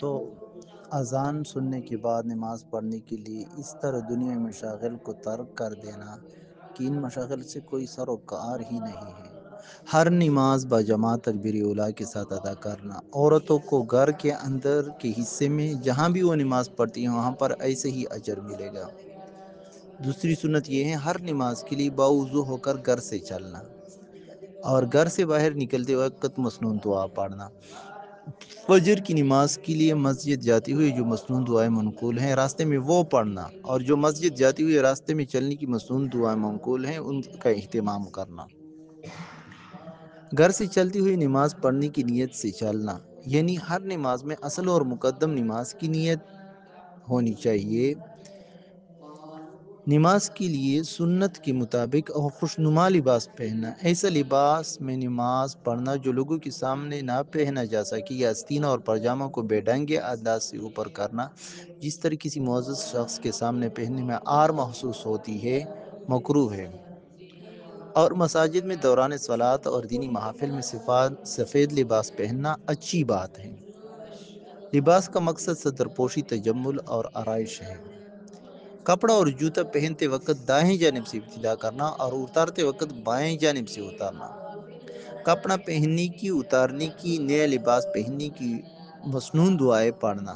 تو اذان سننے کے بعد نماز پڑھنے کے لیے اس طرح دنیا مشاغل کو ترک کر دینا کہ ان مشاغل سے کوئی سروکار ہی نہیں ہے۔ ہر نماز با جماعت تکبیر اولا کے ساتھ ادا کرنا، عورتوں کو گھر کے اندر کے حصے میں جہاں بھی وہ نماز پڑتی ہیں، وہاں پر ایسے ہی اجر ملے گا۔ دوسری سنت یہ ہے، ہر نماز کے لیے باوضو ہو کر گھر سے چلنا اور گھر سے باہر نکلتے وقت مصنون دعا پڑنا فجر کی نماز کے لیے مسجد جاتی ہوئی جو مصنون دعائیں منقول ہیں، راستے میں وہ پڑھنا اور جو مسجد جاتی ہوئی راستے میں چلنے کی مصنون دعائیں منقول ہیں، ان کا اہتمام کرنا۔ گھر سے چلتی ہوئی نماز پڑھنے کی نیت سے چلنا یعنی ہر نماز میں اصل اور مقدم نماز کی نیت ہونی چاہیے۔ نماز کے لیے سنت کے مطابق اور خوشنما لباس پہننا۔ ایسا لباس میں نماز پڑھنا جو لوگوں کے سامنے نہ پہنا جا سکے، یا استینہ اور پاجامہ کو بے ڈنگے انداز سے اوپر کرنا۔ جس طرح کسی معزز شخص کے سامنے پہننے میں آر محسوس ہوتی ہے مکرو ہے۔ اور مساجد میں دوران سلاد اور دینی محافل میں صفات، سفید لباس پہننا اچھی بات ہے۔ لباس کا مقصد صدر پوشی تجمل اور آرائش ہے۔ کپڑا اور جوتا پہنتے وقت دائیں جانب سے ابتدا کرنا اور اتارتے وقت بائیں جانب سے اتارنا۔ کپڑا پہننے کی، اتارنے کی، نیا لباس پہننے کی مصنون دعائیں پڑھنا۔